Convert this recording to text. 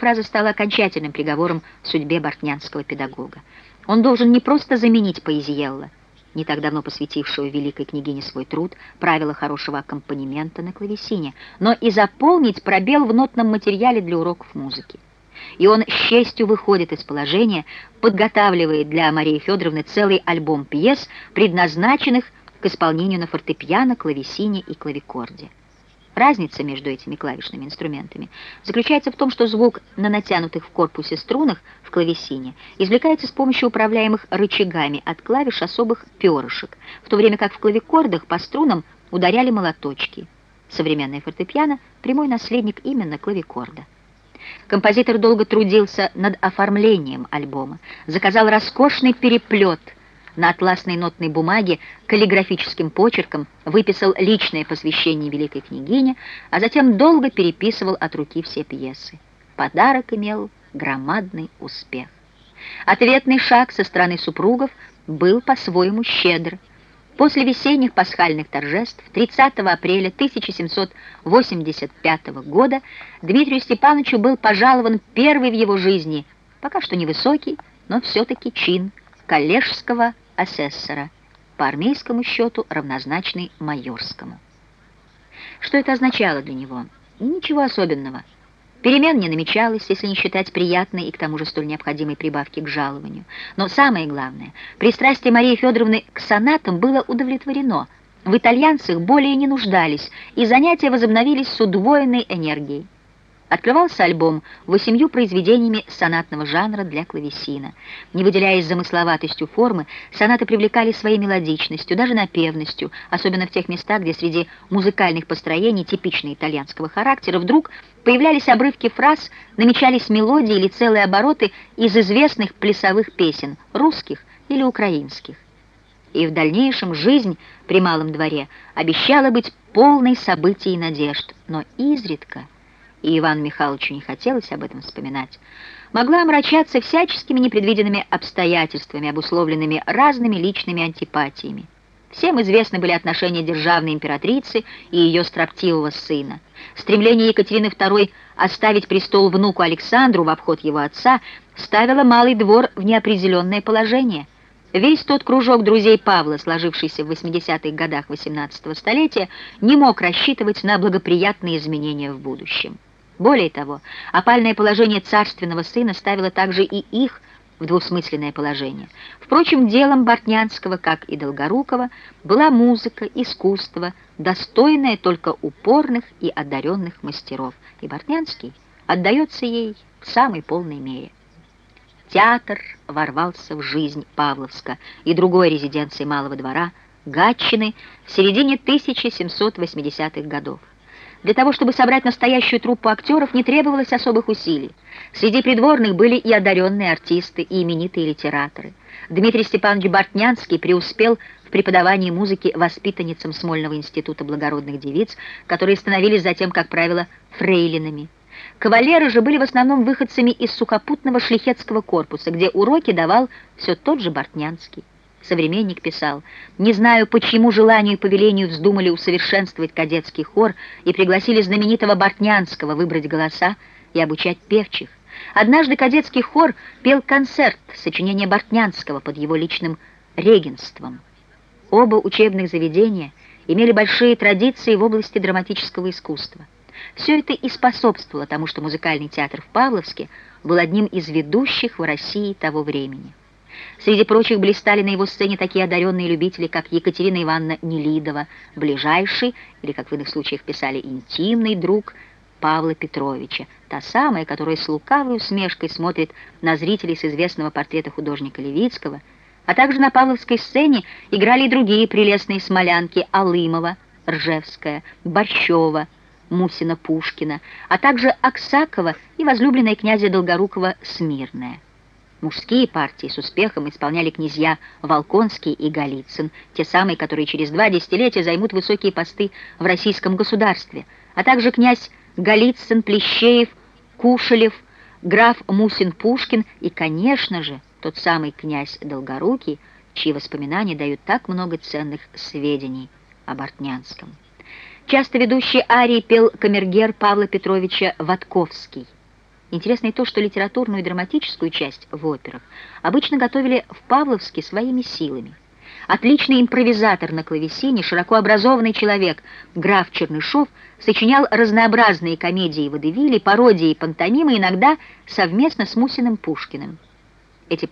фраза стала окончательным приговором судьбе бортнянского педагога. Он должен не просто заменить Поэзиелла, не так давно посвятившего великой княгине свой труд «Правила хорошего аккомпанемента на клавесине», но и заполнить пробел в нотном материале для уроков музыки. И он с честью выходит из положения, подготавливает для Марии Федоровны целый альбом пьес, предназначенных к исполнению на фортепиано, клавесине и клавикорде. Разница между этими клавишными инструментами заключается в том, что звук на натянутых в корпусе струнах в клавесине извлекается с помощью управляемых рычагами от клавиш особых перышек, в то время как в клавикордах по струнам ударяли молоточки. Современное фортепиано — прямой наследник именно клавикорда. Композитор долго трудился над оформлением альбома, заказал роскошный переплет — на атласной нотной бумаге каллиграфическим почерком выписал личное посвящение великой княгине, а затем долго переписывал от руки все пьесы. Подарок имел громадный успех. Ответный шаг со стороны супругов был по-своему щедр. После весенних пасхальных торжеств 30 апреля 1785 года Дмитрию Степановичу был пожалован первый в его жизни, пока что невысокий, но все-таки чин коллежского асессора, по армейскому счету равнозначный майорскому. Что это означало для него? Ничего особенного. Перемен не намечалось, если не считать приятной и к тому же столь необходимой прибавки к жалованию. Но самое главное, пристрастие Марии Федоровны к сонатам было удовлетворено. В итальянцах более не нуждались, и занятия возобновились с удвоенной энергией. Открывался альбом восемью произведениями сонатного жанра для клавесина. Не выделяясь замысловатостью формы, сонаты привлекали своей мелодичностью, даже напевностью, особенно в тех местах, где среди музыкальных построений, типично итальянского характера, вдруг появлялись обрывки фраз, намечались мелодии или целые обороты из известных плясовых песен, русских или украинских. И в дальнейшем жизнь при малом дворе обещала быть полной событий и надежд, но изредка и Ивану Михайловичу не хотелось об этом вспоминать, могла омрачаться всяческими непредвиденными обстоятельствами, обусловленными разными личными антипатиями. Всем известны были отношения державной императрицы и ее строптивого сына. Стремление Екатерины II оставить престол внуку Александру в обход его отца ставило Малый двор в неопределенное положение. Весь тот кружок друзей Павла, сложившийся в 80-х годах XVIII столетия, не мог рассчитывать на благоприятные изменения в будущем. Более того, опальное положение царственного сына ставило также и их в двусмысленное положение. Впрочем, делом Бортнянского, как и Долгорукова, была музыка, искусство, достойное только упорных и одаренных мастеров, и Бортнянский отдается ей в самой полной мере. Театр ворвался в жизнь Павловска и другой резиденции Малого двора, Гатчины, в середине 1780-х годов. Для того, чтобы собрать настоящую труппу актеров, не требовалось особых усилий. Среди придворных были и одаренные артисты, и именитые литераторы. Дмитрий Степанович Бортнянский преуспел в преподавании музыки воспитанницам Смольного института благородных девиц, которые становились затем, как правило, фрейлинами. Кавалеры же были в основном выходцами из сухопутного шлихетского корпуса, где уроки давал все тот же Бортнянский. Современник писал, «Не знаю, почему желанию и повелению вздумали усовершенствовать кадетский хор и пригласили знаменитого Бортнянского выбрать голоса и обучать певчих. Однажды кадетский хор пел концерт сочинения Бортнянского под его личным регенством. Оба учебных заведения имели большие традиции в области драматического искусства. Все это и способствовало тому, что музыкальный театр в Павловске был одним из ведущих в России того времени. Среди прочих блистали на его сцене такие одаренные любители, как Екатерина Ивановна Нелидова, ближайший, или, как в иных случаях писали, интимный друг Павла Петровича, та самая, которая с лукавой усмешкой смотрит на зрителей с известного портрета художника Левицкого, а также на Павловской сцене играли и другие прелестные смолянки Алымова, Ржевская, Борщева, Мусина Пушкина, а также Аксакова и возлюбленная князя Долгорукова Смирная. Мужские партии с успехом исполняли князья Волконский и Голицын, те самые, которые через два десятилетия займут высокие посты в российском государстве, а также князь Голицын, Плещеев, Кушелев, граф Мусин-Пушкин и, конечно же, тот самый князь Долгорукий, чьи воспоминания дают так много ценных сведений о Бортнянском. Часто ведущий арии пел камергер Павла Петровича Ватковский. Интересно и то, что литературную и драматическую часть в операх обычно готовили в Павловске своими силами. Отличный импровизатор на клавесине, широко образованный человек, граф Чернышов, сочинял разнообразные комедии водевили, пародии и пантомимы, иногда совместно с Мусиным Пушкиным. Эти